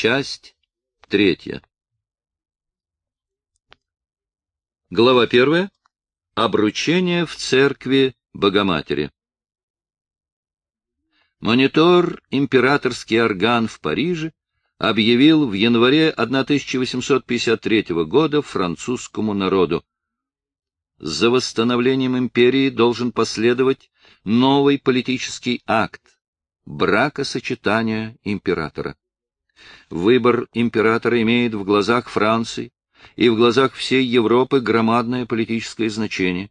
Часть третья. Глава первая. Обручение в церкви Богоматери. Монитор «Императорский орган» в Париже объявил в январе 1853 года французскому народу. За восстановлением империи должен последовать новый политический акт — бракосочетания императора. Выбор императора имеет в глазах Франции и в глазах всей Европы громадное политическое значение,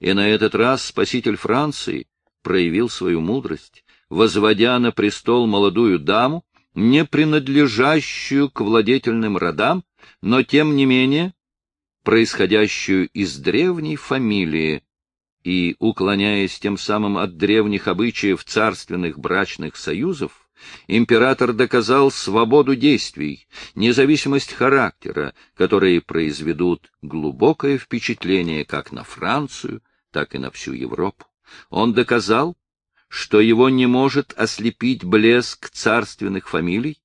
и на этот раз спаситель Франции проявил свою мудрость, возводя на престол молодую даму, не принадлежащую к владетельным родам, но тем не менее происходящую из древней фамилии и, уклоняясь тем самым от древних обычаев царственных брачных союзов, император доказал свободу действий, независимость характера, которые произведут глубокое впечатление как на Францию, так и на всю Европу. Он доказал, что его не может ослепить блеск царственных фамилий,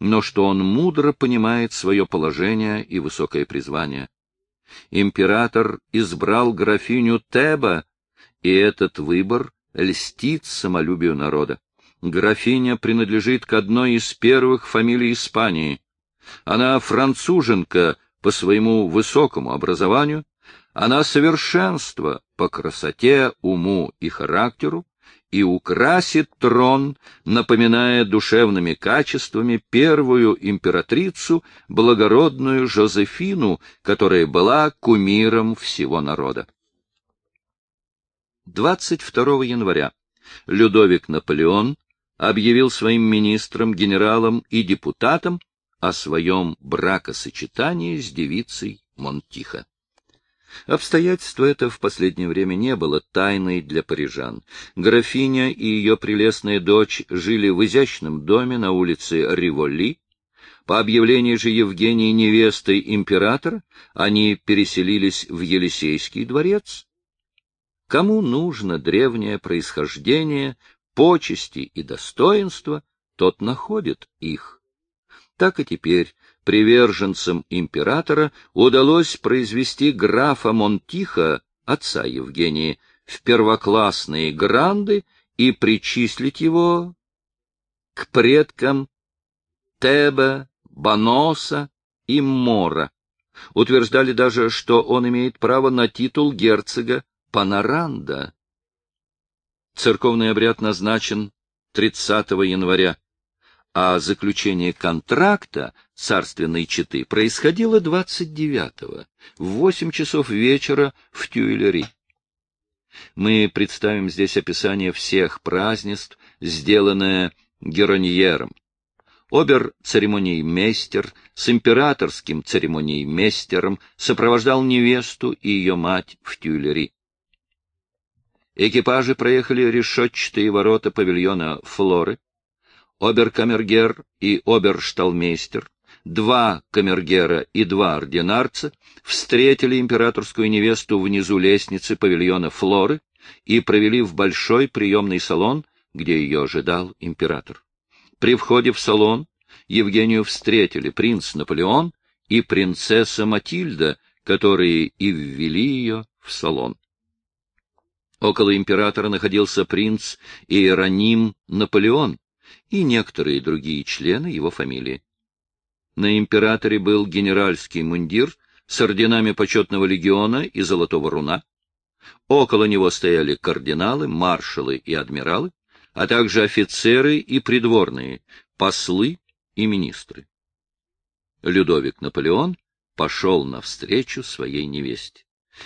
но что он мудро понимает свое положение и высокое призвание. Император избрал графиню Теба, и этот выбор льстит самолюбию народа. Графиня принадлежит к одной из первых фамилий Испании. Она француженка по своему высокому образованию, она совершенство по красоте, уму и характеру, и украсит трон, напоминая душевными качествами первую императрицу, благородную Жозефину, которая была кумиром всего народа. 22 января Людовик Наполеон объявил своим министрам, генералам и депутатам о своем бракосочетании с девицей Монтиха. Обстоятельство это в последнее время не было тайной для парижан. Графиня и ее прелестная дочь жили в изящном доме на улице Риволи. По объявлению же Евгении невестой императора они переселились в Елисейский дворец. Кому нужно древнее происхождение почести и достоинства, тот находит их. Так и теперь приверженцам императора удалось произвести графа Монтиха, отца Евгении, в первоклассные гранды и причислить его к предкам Теба, Баноса и Мора. Утверждали даже, что он имеет право на титул герцога Панаранда. Церковный обряд назначен 30 января, а заключение контракта царственной четы происходило 29-го, в 8 часов вечера в Тюильри. Мы представим здесь описание всех празднеств, сделанное Героньером. Обер-церемониймейстер с императорским церемониймейстером сопровождал невесту и ее мать в Тюильри. Экипажи проехали решетчатые ворота павильона Флоры. Оберкамергер и обершталмейстер, два камергера и два ординарца встретили императорскую невесту внизу лестницы павильона Флоры и провели в большой приемный салон, где ее ожидал император. При входе в салон Евгению встретили принц Наполеон и принцесса Матильда, которые и ввели ее в салон. Около императора находился принц Иероним Наполеон и некоторые другие члены его фамилии. На императоре был генеральский мундир с орденами почетного легиона и золотого руна. Около него стояли кардиналы, маршалы и адмиралы, а также офицеры и придворные, послы и министры. Людовик Наполеон пошел навстречу своей невесте.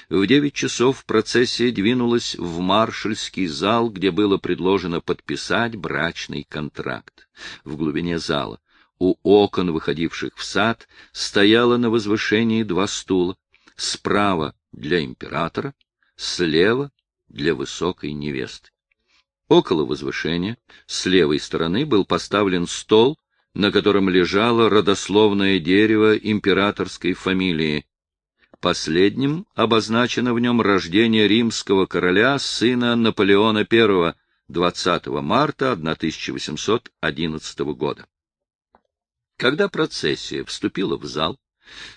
В девять часов процессия двинулась в маршальский зал, где было предложено подписать брачный контракт. В глубине зала, у окон, выходивших в сад, стояло на возвышении два стула. Справа для императора, слева для высокой невесты. Около возвышения, с левой стороны, был поставлен стол, на котором лежало родословное дерево императорской фамилии Последним обозначено в нем рождение римского короля, сына Наполеона I, 20 марта 1811 года. Когда процессия вступила в зал,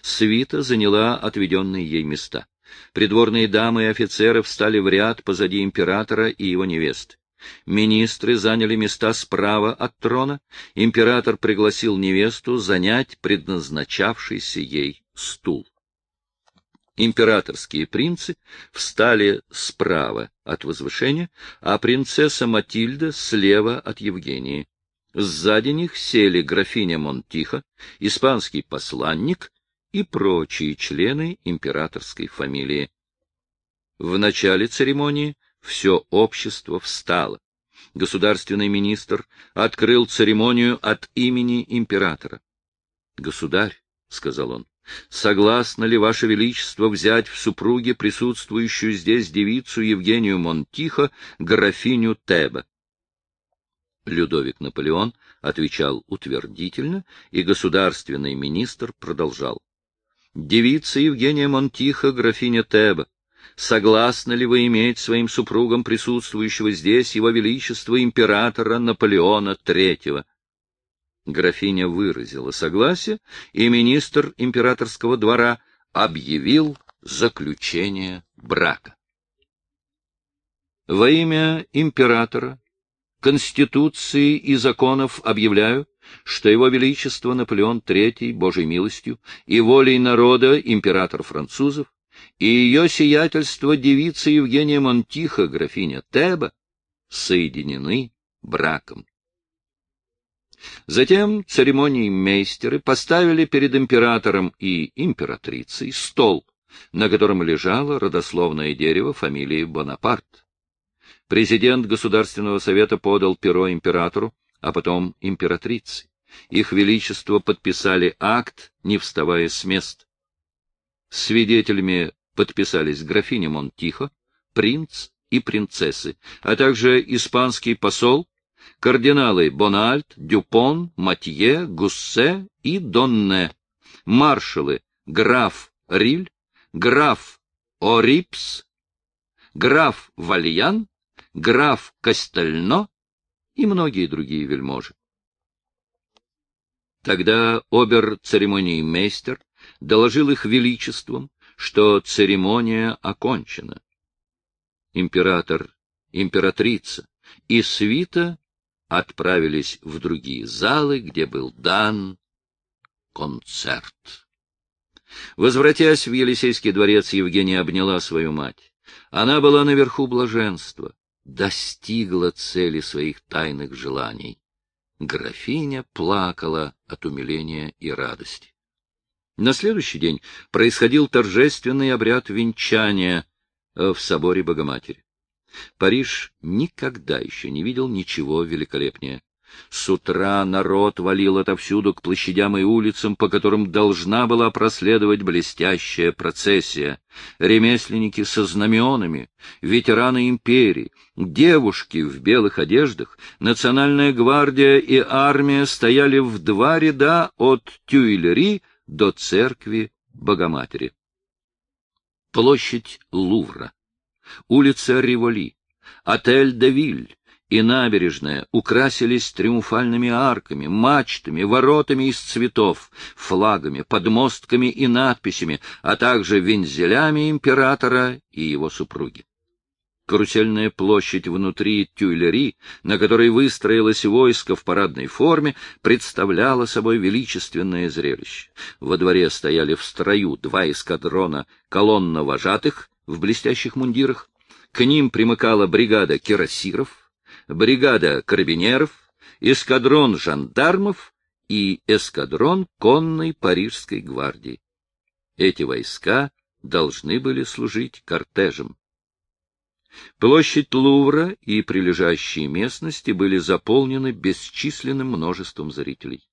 свита заняла отведенные ей места. Придворные дамы и офицеры встали в ряд позади императора и его невесты. Министры заняли места справа от трона, император пригласил невесту занять предназначавшийся ей стул. Императорские принцы встали справа от возвышения, а принцесса Матильда слева от Евгении. Сзади них сели графиня Монтиха, испанский посланник и прочие члены императорской фамилии. В начале церемонии все общество встало. Государственный министр открыл церемонию от имени императора. — Государь, — сказал он, — согласно ли Ваше Величество взять в супруге присутствующую здесь девицу Евгению Монтихо, графиню Теба? Людовик Наполеон отвечал утвердительно, и государственный министр продолжал. Девица Евгения Монтихо, графиня Теба, согласны ли вы иметь своим супругом присутствующего здесь его величества императора Наполеона III? Графиня выразила согласие, и министр императорского двора объявил заключение брака. Во имя императора, Конституции и законов объявляю, что его величество Наполеон III, Божьей милостью и волей народа, император французов, и ее сиятельство девица Евгения Монтиха, графиня Теба, соединены браком. Затем церемонии мейстеры поставили перед императором и императрицей стол, на котором лежало родословное дерево фамилии Бонапарт. Президент Государственного совета подал перо императору, а потом императрице. Их Величество подписали акт, не вставая с мест. Свидетелями подписались графиня Монтихо, принц и принцессы, а также испанский посол, кардиналы Бональд, Дюпон, Матье, Гуссе и Донне, маршалы граф Риль, граф Арисп, граф Вальян, граф Костельно и многие другие вельможи. Тогда обер-церемониймейстер доложил их величеством, что церемония окончена. Император, императрица и свита отправились в другие залы, где был дан концерт. Возвратясь в Елисейский дворец, Евгения обняла свою мать. Она была наверху блаженства, достигла цели своих тайных желаний. Графиня плакала от умиления и радости. На следующий день происходил торжественный обряд венчания э, в соборе Богоматери. Париж никогда еще не видел ничего великолепнее. С утра народ валил отовсюду к площадям и улицам, по которым должна была проследовать блестящая процессия. Ремесленники со знаменами, ветераны империи, девушки в белых одеждах, национальная гвардия и армия стояли в два ряда от Тюильри до церкви Богоматери. Площадь Лувра, улица Риволи, отель Девиль, и набережная украсились триумфальными арками, мачтами, воротами из цветов, флагами, подмостками и надписями, а также вензелями императора и его супруги. Карусельная площадь внутри Тюильри, на которой выстроилось войско в парадной форме, представляла собой величественное зрелище. Во дворе стояли в строю два эскадрона колонна вожатых в блестящих мундирах, к ним примыкала бригада кирасиров, бригада карабинеров, эскадрон жандармов и эскадрон конной парижской гвардии. Эти войска должны были служить кортежем. Площадь Лувра и прилежащие местности были заполнены бесчисленным множеством зрителей.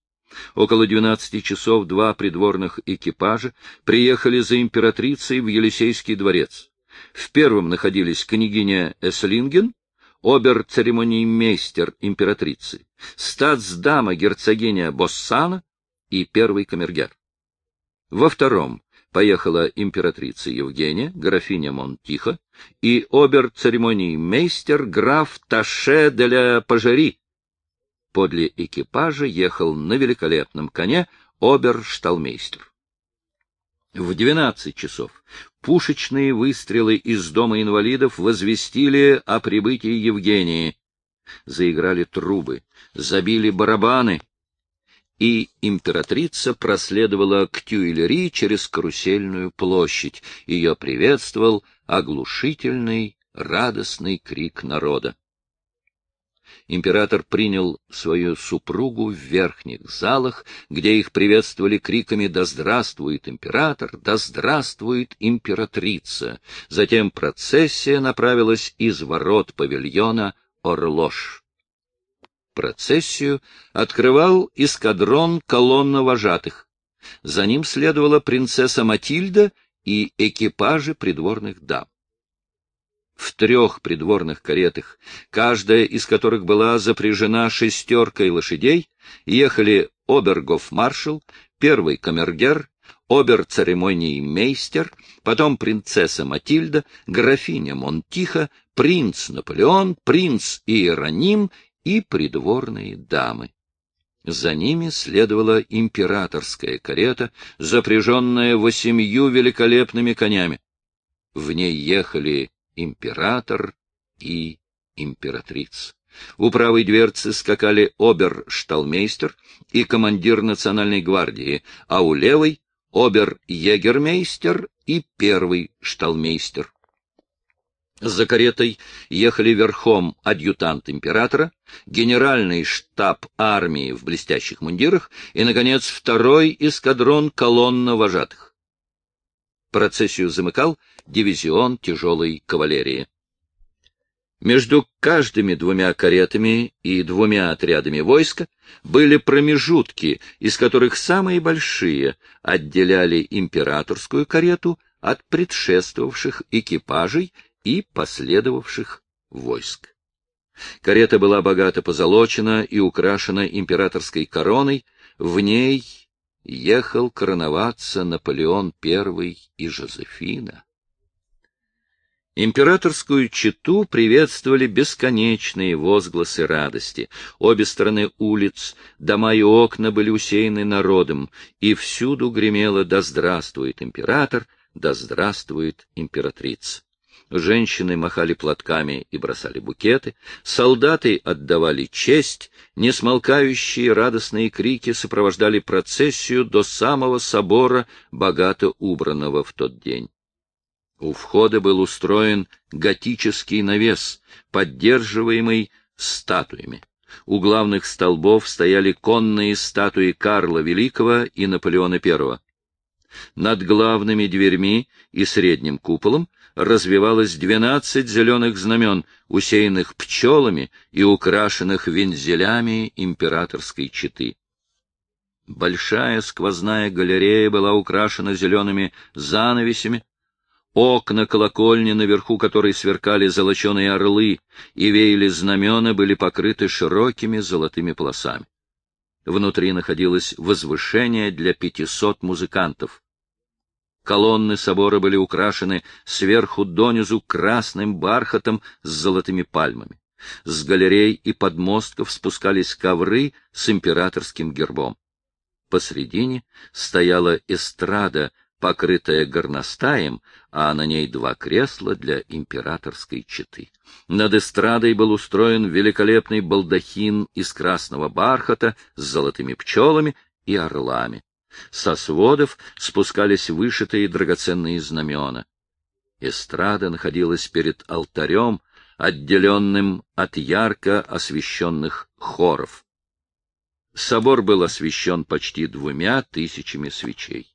Около двенадцати часов два придворных экипажа приехали за императрицей в Елисейский дворец. В первом находились княгиня Эслинген, обер-церемониймейстер императрицы, статсдама герцогиня Боссана и первый камергер. Во втором поехала императрица Евгения, графиня Монтихо, и обер-церемониймейстер граф Таше де ля Пажери. Подле экипажа ехал на великолепном коне обершталмейстер. В двенадцать часов пушечные выстрелы из дома инвалидов возвестили о прибытии Евгении. Заиграли трубы, забили барабаны, и императрица проследовала к Тюильри через карусельную площадь. Ее приветствовал оглушительный, радостный крик народа император принял свою супругу в верхних залах, где их приветствовали криками «Да здравствует император! Да здравствует императрица!». Затем процессия направилась из ворот павильона Орлош. Процессию открывал эскадрон колонна вожатых. За ним следовала принцесса Матильда и экипажи придворных дам в трех придворных каретах, каждая из которых была запряжена шестеркой лошадей, ехали обергов-маршал, первый камергер, обер-церемоний мейстер, потом принцесса Матильда, графиня Монтиха, принц Наполеон, принц Иероним и придворные дамы. За ними следовала императорская карета, запряженная восемью великолепными конями. В ней ехали император и императрица. У правой дверцы скакали обер-шталмейстер и командир национальной гвардии, а у левой — обер-егермейстер и первый шталмейстер. За каретой ехали верхом адъютант императора, генеральный штаб армии в блестящих мундирах и, наконец, второй эскадрон колонна вожатых. Процессию замыкал дивизион тяжелой кавалерии. Между каждыми двумя каретами и двумя отрядами войска были промежутки, из которых самые большие отделяли императорскую карету от предшествовавших экипажей и последовавших войск. Карета была богато позолочена и украшена императорской короной, в ней ехал короноваться Наполеон I и Жозефина. Императорскую чету приветствовали бесконечные возгласы радости. Обе стороны улиц, дома и окна были усеяны народом, и всюду гремело «Да здравствует император! Да здравствует императрица!» Женщины махали платками и бросали букеты, солдаты отдавали честь, несмолкающие радостные крики сопровождали процессию до самого собора, богато убранного в тот день. У входа был устроен готический навес, поддерживаемый статуями. У главных столбов стояли конные статуи Карла Великого и Наполеона I. Над главными дверьми и средним куполом развивалось двенадцать зеленых знамен, усеянных пчелами и украшенных вензелями императорской четы. Большая сквозная галерея была украшена зелеными занавесями, Окна колокольни, наверху которой сверкали золоченые орлы и веяли знамена, были покрыты широкими золотыми полосами. Внутри находилось возвышение для пятисот музыкантов. Колонны собора были украшены сверху донизу красным бархатом с золотыми пальмами. С галерей и подмостков спускались ковры с императорским гербом. Посредине стояла эстрада покрытая горностаем, а на ней два кресла для императорской четы. Над эстрадой был устроен великолепный балдахин из красного бархата с золотыми пчелами и орлами. Со сводов спускались вышитые драгоценные знамена. Эстрада находилась перед алтарем, отделенным от ярко освещенных хоров. Собор был освещен почти двумя тысячами свечей.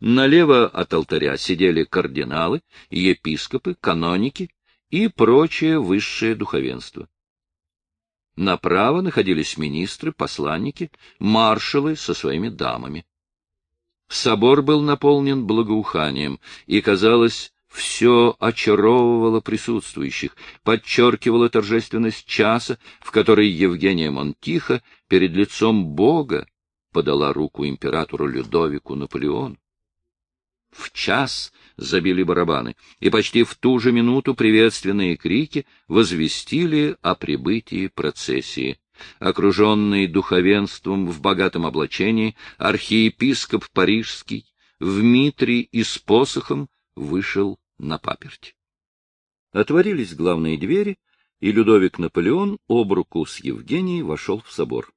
Налево от алтаря сидели кардиналы, епископы, каноники и прочее высшее духовенство. Направо находились министры, посланники, маршалы со своими дамами. Собор был наполнен благоуханием, и, казалось, все очаровывало присутствующих, подчеркивало торжественность часа, в который Евгения Монтиха перед лицом Бога подала руку императору Людовику Наполеону. В час забили барабаны, и почти в ту же минуту приветственные крики возвестили о прибытии процессии. Окруженный духовенством в богатом облачении, архиепископ Парижский в митре и с посохом вышел на паперть. Отворились главные двери, и Людовик Наполеон об руку с Евгенией вошел в собор.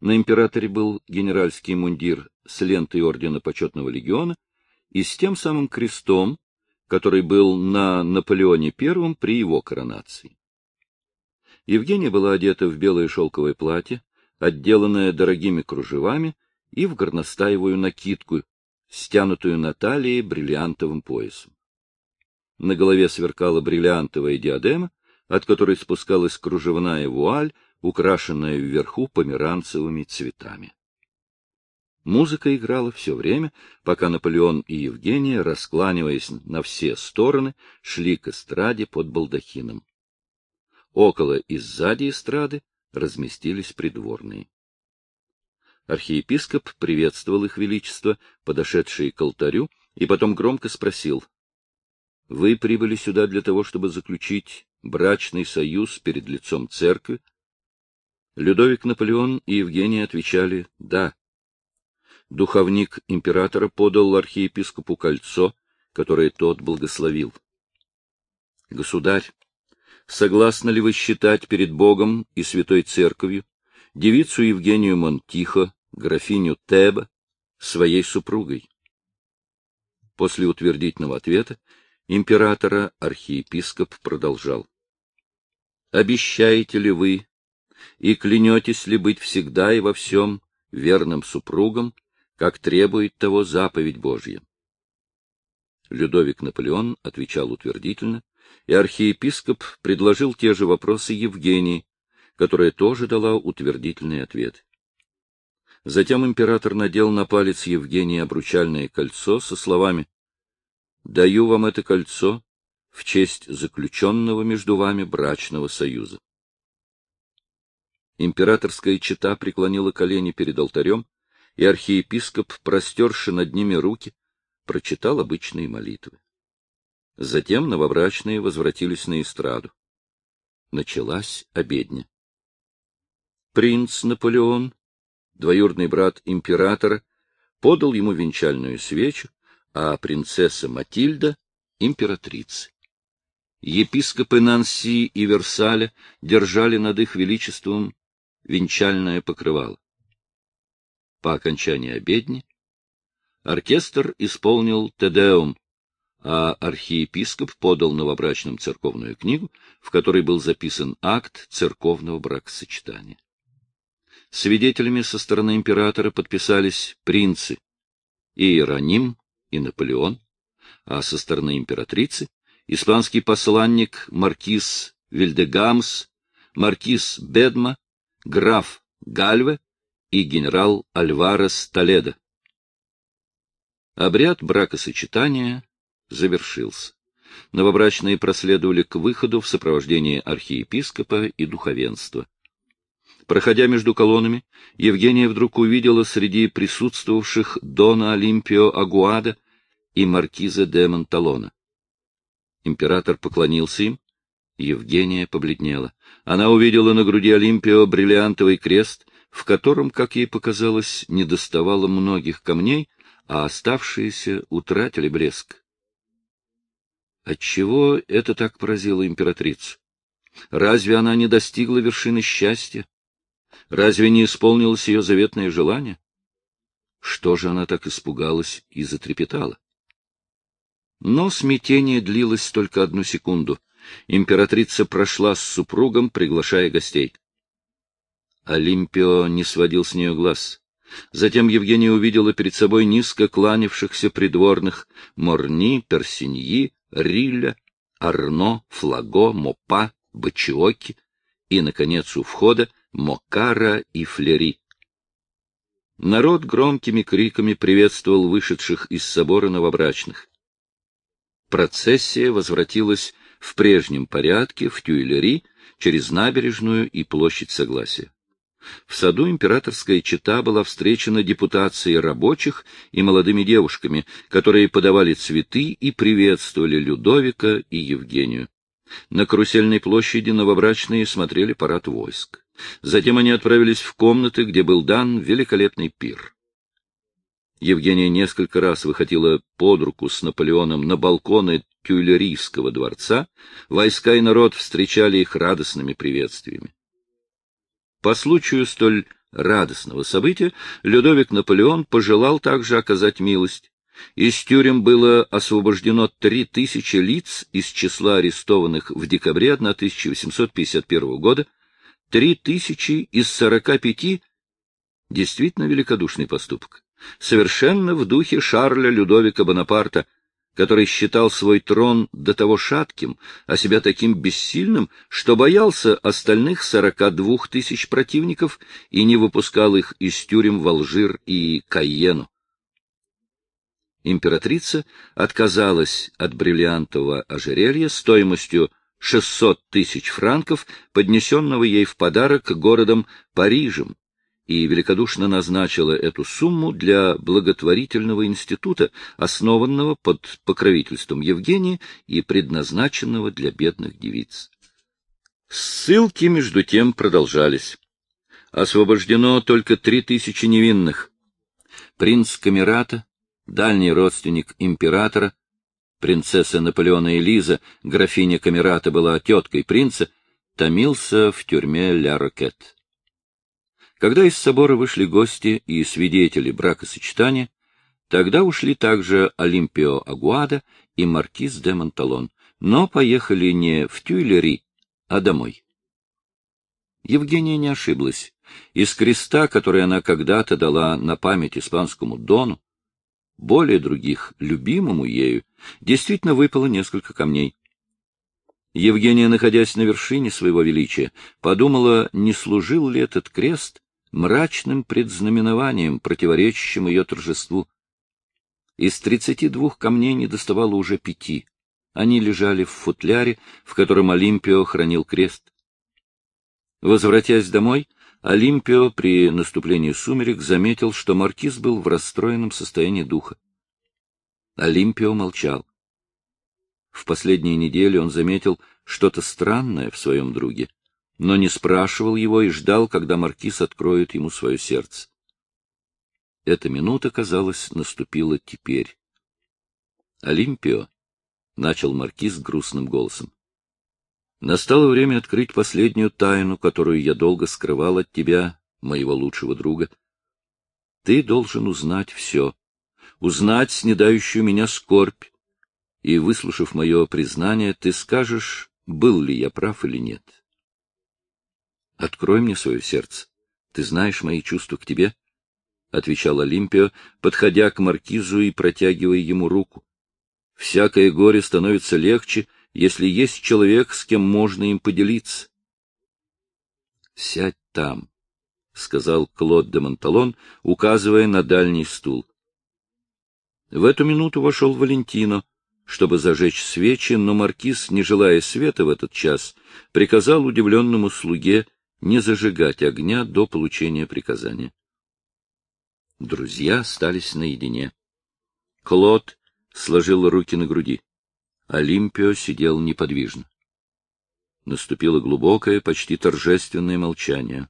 На императоре был генеральский мундир с лентой ордена почетного легиона и с тем самым крестом, который был на Наполеоне I при его коронации. Евгения была одета в белое шелковое платье, отделанное дорогими кружевами и в горностаевую накидку, стянутую на талии бриллиантовым поясом. На голове сверкала бриллиантовая диадема, от которой спускалась кружевная вуаль, украшенная вверху померанцевыми цветами. Музыка играла все время, пока Наполеон и Евгения, раскланиваясь на все стороны, шли к эстраде под балдахином. Около и сзади эстрады разместились придворные. Архиепископ приветствовал их величество, подошедшие к алтарю, и потом громко спросил. — Вы прибыли сюда для того, чтобы заключить брачный союз перед лицом церкви? Людовик Наполеон и Евгения отвечали «да». Духовник императора подал архиепископу кольцо, которое тот благословил. — Государь, согласны ли вы считать перед Богом и Святой Церковью девицу Евгению Монтихо, графиню Теба, своей супругой? После утвердительного ответа императора архиепископ продолжал. «Обещаете ли вы и клянетесь ли быть всегда и во всем верным супругом, как требует того заповедь Божья?» Людовик Наполеон отвечал утвердительно, и архиепископ предложил те же вопросы Евгении, которая тоже дала утвердительный ответ. Затем император надел на палец Евгении обручальное кольцо со словами «Даю вам это кольцо в честь заключенного между вами брачного союза». Императорская чета преклонила колени перед алтарем, и архиепископ, простерши над ними руки, прочитал обычные молитвы. Затем новобрачные возвратились на эстраду. Началась обедня. Принц Наполеон, двоюродный брат императора, подал ему венчальную свечу, а принцесса Матильда — императрицы. Епископы Нанси и Версаля держали над их величеством венчальное покрывало. По окончании обедни оркестр исполнил «Тедеум», а архиепископ подал новобрачным церковную книгу, в которой был записан акт церковного бракосочетания. Свидетелями со стороны императора подписались принцы Иероним и Наполеон, а со стороны императрицы — испанский посланник маркиз Вильдегамс, маркиз Бедма, граф Гальве и генерал Альварес Толедо. Обряд бракосочетания завершился. Новобрачные проследовали к выходу в сопровождении архиепископа и духовенства. Проходя между колоннами, Евгения вдруг увидела среди присутствовавших Дона Олимпио Агуада и маркиза де Монталона. Император поклонился им, Евгения побледнела. Она увидела на груди Олимпио бриллиантовый крест, в котором, как ей показалось, недоставало многих камней, а оставшиеся утратили блеск. Отчего это так поразило императрицу? Разве она не достигла вершины счастья? Разве не исполнилось ее заветное желание? Что же она так испугалась и затрепетала? Но смятение длилось только одну секунду. Императрица прошла с супругом, приглашая гостей. Олимпио не сводил с нее глаз. Затем Евгения увидела перед собой низко кланявшихся придворных Морни, Персиньи, Риля, Арно, Флаго, Мопа, Бачиоки и, наконец, у входа Мокара и Флери. Народ громкими криками приветствовал вышедших из собора новобрачных. Процессия возвратилась в прежнем порядке в Тюильри через набережную и площадь Согласия. В саду императорская чета была встречена депутацией рабочих и молодыми девушками, которые подавали цветы и приветствовали Людовика и Евгению. На Карусельной площади новобрачные смотрели парад войск. Затем они отправились в комнаты, где был дан великолепный пир. Евгения несколько раз выходила под руку с Наполеоном на балконы Тюильрийского дворца, войска и народ встречали их радостными приветствиями. По случаю столь радостного события Людовик Наполеон пожелал также оказать милость. Из тюрем было освобождено три тысячи лиц из числа арестованных в декабре 1851 года, три тысячи из сорока пяти — действительно великодушный поступок, совершенно в духе Шарля Людовика Бонапарта — который считал свой трон до того шатким, а себя таким бессильным, что боялся остальных сорока двух тысяч противников и не выпускал их из тюрем в Алжир и Кайену. Императрица отказалась от бриллиантового ожерелья стоимостью 600 тысяч франков, поднесенного ей в подарок городом Парижем, и великодушно назначила эту сумму для благотворительного института, основанного под покровительством Евгении и предназначенного для бедных девиц. Ссылки, между тем, продолжались. Освобождено только три тысячи невинных. Принц Камерата, дальний родственник императора, принцесса Наполеона Элиза, графиня Камерата была теткой принца, томился в тюрьме Ля-Рокет. Когда из собора вышли гости и свидетели бракосочетания, тогда ушли также Олимпио Агуада и маркиз де Монталон, но поехали не в Тюильри, а домой. Евгения не ошиблась. Из креста, который она когда-то дала на память испанскому Дону, более других, любимому ею, действительно выпало несколько камней. Евгения, находясь на вершине своего величия, подумала, не служил ли этот крест мрачным предзнаменованием, противоречащим ее торжеству. Из тридцати двух камней не доставало уже пяти. Они лежали в футляре, в котором Олимпио хранил крест. Возвратясь домой, Олимпио при наступлении сумерек заметил, что маркиз был в расстроенном состоянии духа. Олимпио молчал. В последние недели он заметил что-то странное в своем друге но не спрашивал его и ждал, когда маркиз откроет ему свое сердце. Эта минута, казалось, наступила теперь. «Олимпио», — начал маркиз грустным голосом, — «настало время открыть последнюю тайну, которую я долго скрывал от тебя, моего лучшего друга. Ты должен узнать все, узнать снедающую меня скорбь, и, выслушав мое признание, ты скажешь, был ли я прав или нет». Открой мне свое сердце. Ты знаешь мои чувства к тебе, — отвечал Олимпио, подходя к маркизу и протягивая ему руку. Всякое горе становится легче, если есть человек, с кем можно им поделиться. — Сядь там, — сказал Клод де Монталон, указывая на дальний стул. В эту минуту вошел Валентино, чтобы зажечь свечи, но маркиз, не желая света в этот час, приказал удивленному слуге не зажигать огня до получения приказания. Друзья остались наедине. Клод сложил руки на груди. Олимпио сидел неподвижно. Наступило глубокое, почти торжественное молчание.